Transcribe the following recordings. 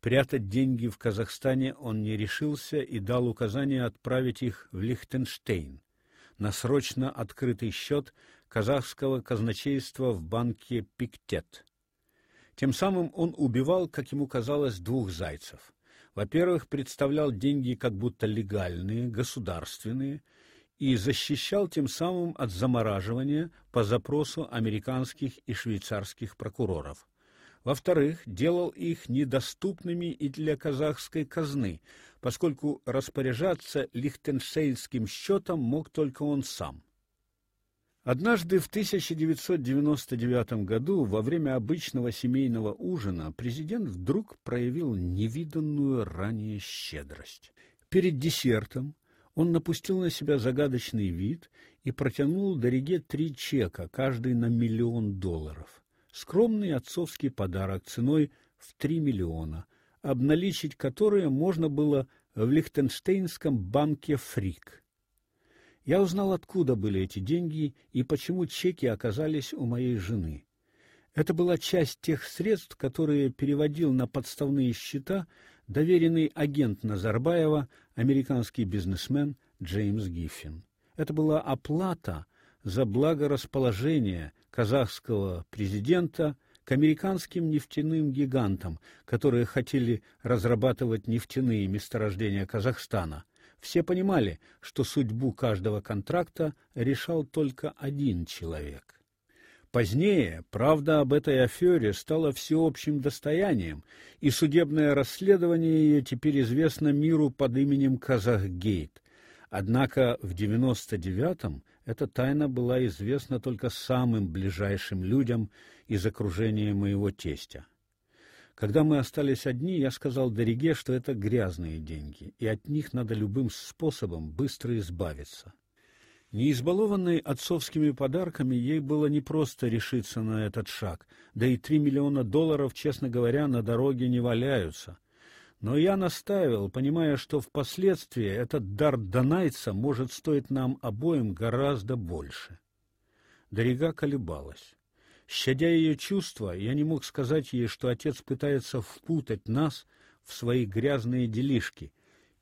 Прятать деньги в Казахстане он не решился и дал указание отправить их в Лихтенштейн на срочно открытый счет казахского казначейства в банке Пиктет. Тем самым он убивал, как ему казалось, двух зайцев. Во-первых, представлял деньги как будто легальные, государственные, и защищал тем самым от замораживания по запросу американских и швейцарских прокуроров. Во-вторых, делал их недоступными и для казахской казны, поскольку распоряжаться лихтенштейнским счетом мог только он сам. Однажды в 1999 году во время обычного семейного ужина президент вдруг проявил невиданную ранее щедрость. Перед десертом он напустил на себя загадочный вид и протянул Дориге три чека, каждый на миллион долларов. Скромный отцовский подарок ценой в три миллиона, обналичить которые можно было в Лихтенштейнском банке Фрик. Я узнал, откуда были эти деньги и почему чеки оказались у моей жены. Это была часть тех средств, которые переводил на подставные счета доверенный агент Назарбаева, американский бизнесмен Джеймс Гиффин. Это была оплата за благорасположение казахского президента к американским нефтяным гигантам, которые хотели разрабатывать нефтяные месторождения Казахстана. Все понимали, что судьбу каждого контракта решал только один человек. Позднее правда об этой афере стала всеобщим достоянием, и судебное расследование ее теперь известно миру под именем Казахгейт. Однако в 99-м эта тайна была известна только самым ближайшим людям из окружения моего тестя. Когда мы остались одни, я сказал Дориге, что это грязные деньги, и от них надо любым способом быстро избавиться. Не избалованной отцовскими подарками, ей было непросто решиться на этот шаг, да и три миллиона долларов, честно говоря, на дороге не валяются. Но я настаивал, понимая, что впоследствии этот дар донайца может стоить нам обоим гораздо больше. Дорига колебалась. Щадя ее чувства, я не мог сказать ей, что отец пытается впутать нас в свои грязные делишки,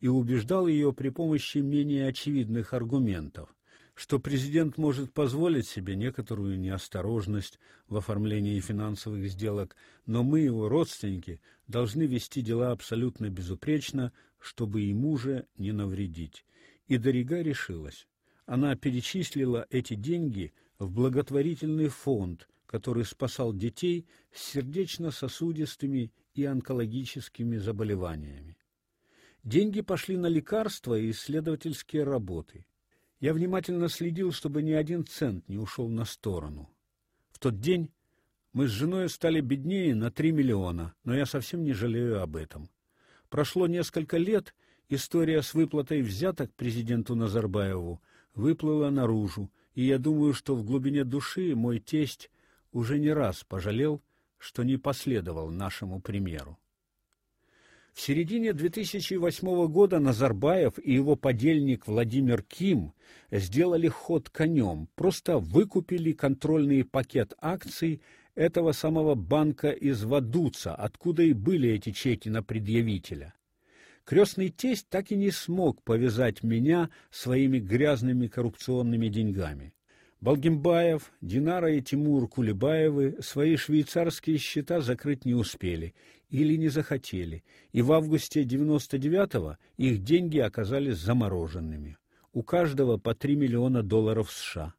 и убеждал ее при помощи менее очевидных аргументов что президент может позволить себе некоторую неосторожность в оформлении финансовых сделок, но мы, его родственники, должны вести дела абсолютно безупречно, чтобы ему же не навредить. И Дорига решилась. Она перечислила эти деньги в благотворительный фонд, который спасал детей с сердечно-сосудистыми и онкологическими заболеваниями. Деньги пошли на лекарства и исследовательские работы. Я внимательно следил, чтобы ни один цент не ушел на сторону. В тот день мы с женой стали беднее на три миллиона, но я совсем не жалею об этом. Прошло несколько лет, история с выплатой взяток президенту Назарбаеву выплыла наружу, и я думаю, что в глубине души мой тесть уже не раз пожалел, что не последовал нашему примеру. В середине 2008 года Назарбаев и его подельник Владимир Ким сделали ход конем, просто выкупили контрольный пакет акций этого самого банка из Вадуца, откуда и были эти чеки на предъявителя. Крестный тесть так и не смог повязать меня своими грязными коррупционными деньгами. Балгимбаев, Динара и Тимур Кулебаевы свои швейцарские счета закрыть не успели или не захотели, и в августе 99-го их деньги оказались замороженными. У каждого по 3 миллиона долларов США.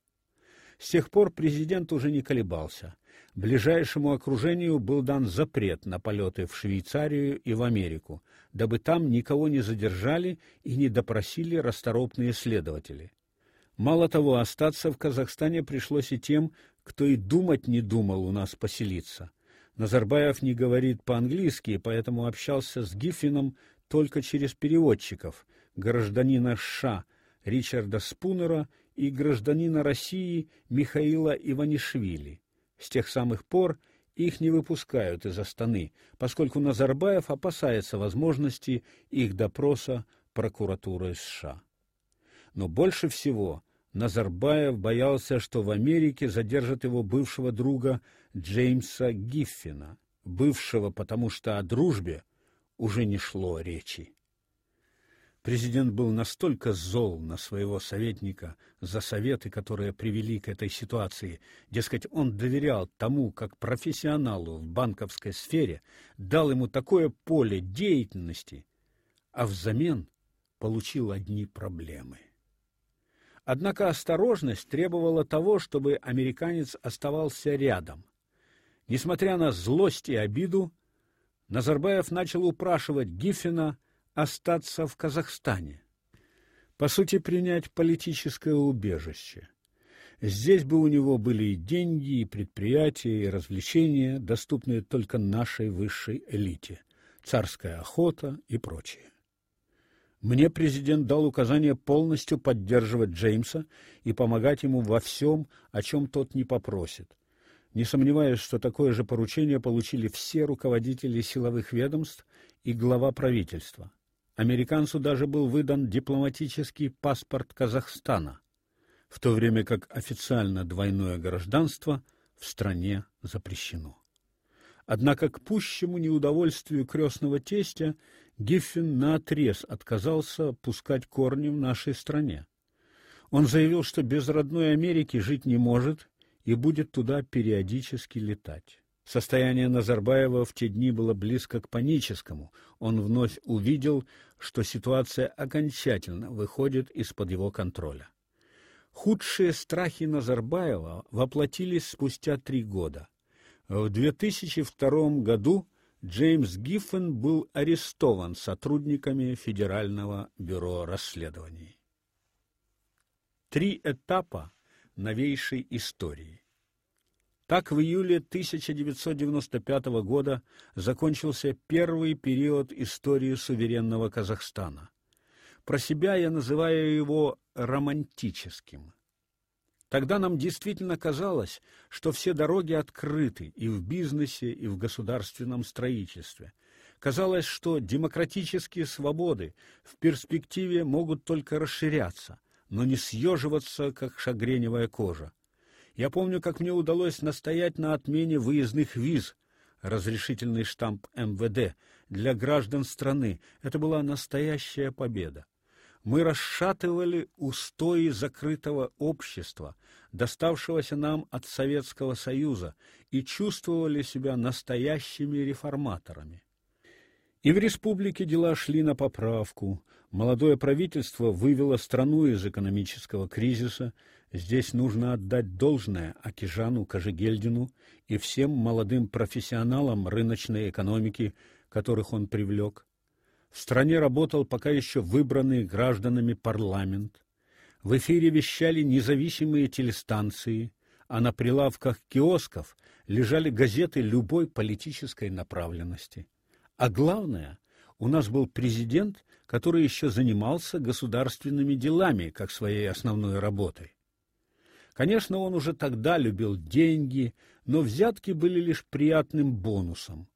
С тех пор президент уже не колебался. Ближайшему окружению был дан запрет на полеты в Швейцарию и в Америку, дабы там никого не задержали и не допросили расторопные следователи. Мало того, остаться в Казахстане пришлось и тем, кто и думать не думал у нас поселиться. Назарбаев не говорит по-английски, поэтому общался с Гиффином только через переводчиков, гражданина США Ричарда Спунера и гражданина России Михаила Иванишвили. С тех самых пор их не выпускают из Астаны, поскольку Назарбаев опасается возможности их допроса прокуратурой США. Но больше всего Назарбаев боялся, что в Америке задержат его бывшего друга Джеймса Гиффина, бывшего, потому что о дружбе уже не шло речи. Президент был настолько зол на своего советника за советы, которые привели к этой ситуации. Дескать, он доверял тому, как профессионалу в банковской сфере, дал ему такое поле деятельности, а взамен получил одни проблемы. Однако осторожность требовала того, чтобы американец оставался рядом. Несмотря на злость и обиду, Назарбаев начал упрашивать Гиффена остаться в Казахстане. По сути, принять политическое убежище. Здесь бы у него были и деньги, и предприятия, и развлечения, доступные только нашей высшей элите, царская охота и прочее. Мне президент дал указание полностью поддерживать Джеймса и помогать ему во всем, о чем тот не попросит. Не сомневаюсь, что такое же поручение получили все руководители силовых ведомств и глава правительства. Американцу даже был выдан дипломатический паспорт Казахстана, в то время как официально двойное гражданство в стране запрещено. Однако к пущему неудовольствию крестного тестя Гиффин наотрез отказался пускать корни в нашей стране. Он заявил, что без родной Америки жить не может и будет туда периодически летать. Состояние Назарбаева в те дни было близко к паническому. Он вновь увидел, что ситуация окончательно выходит из-под его контроля. Худшие страхи Назарбаева воплотились спустя три года. В 2002 году Джеймс Гиффен был арестован сотрудниками Федерального бюро расследований. Три этапа новейшей истории. Так в июле 1995 года закончился первый период истории суверенного Казахстана. Про себя я называю его романтическим. Тогда нам действительно казалось, что все дороги открыты и в бизнесе, и в государственном строительстве. Казалось, что демократические свободы в перспективе могут только расширяться, но не съеживаться, как шагреневая кожа. Я помню, как мне удалось настоять на отмене выездных виз, разрешительный штамп МВД для граждан страны. Это была настоящая победа. Мы расшатывали устои закрытого общества, доставшегося нам от Советского Союза, и чувствовали себя настоящими реформаторами. И в республике дела шли на поправку. Молодое правительство вывело страну из экономического кризиса, Здесь нужно отдать должное Акижану Кожегельдину и всем молодым профессионалам рыночной экономики, которых он привлек. В стране работал пока еще выбранный гражданами парламент. В эфире вещали независимые телестанции, а на прилавках киосков лежали газеты любой политической направленности. А главное, у нас был президент, который еще занимался государственными делами как своей основной работой. Конечно, он уже тогда любил деньги, но взятки были лишь приятным бонусом.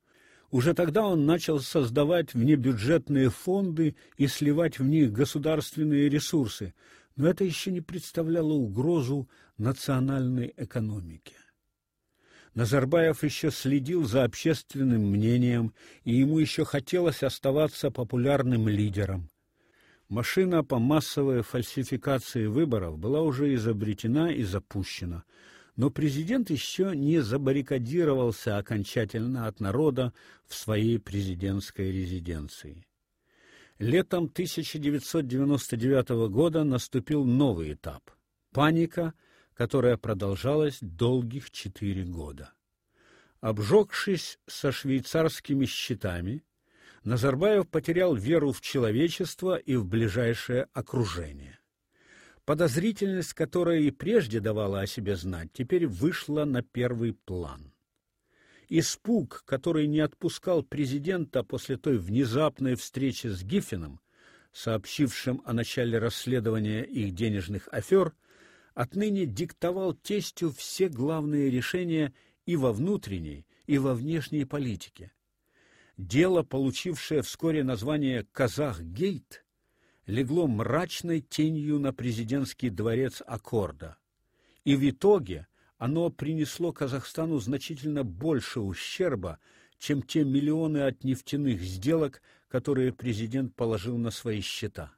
Уже тогда он начал создавать внебюджетные фонды и сливать в них государственные ресурсы, но это еще не представляло угрозу национальной экономике. Назарбаев еще следил за общественным мнением, и ему еще хотелось оставаться популярным лидером. Машина по массовой фальсификации выборов была уже изобретена и запущена, но президент еще не забаррикадировался окончательно от народа в своей президентской резиденции. Летом 1999 года наступил новый этап паника, которая продолжалась долгих четыре года. Обжегшись со швейцарскими счетами, Назарбаев потерял веру в человечество и в ближайшее окружение. Подозрительность, которая и прежде давала о себе знать, теперь вышла на первый план. Испуг, который не отпускал президента после той внезапной встречи с Гиффином, сообщившим о начале расследования их денежных афер, отныне диктовал тестю все главные решения и во внутренней, и во внешней политике. Дело, получившее вскоре название Казах-гейт, легло мрачной тенью на президентский дворец Аккорда. И в итоге оно принесло Казахстану значительно больше ущерба, чем те миллионы от нефтяных сделок, которые президент положил на свои счета.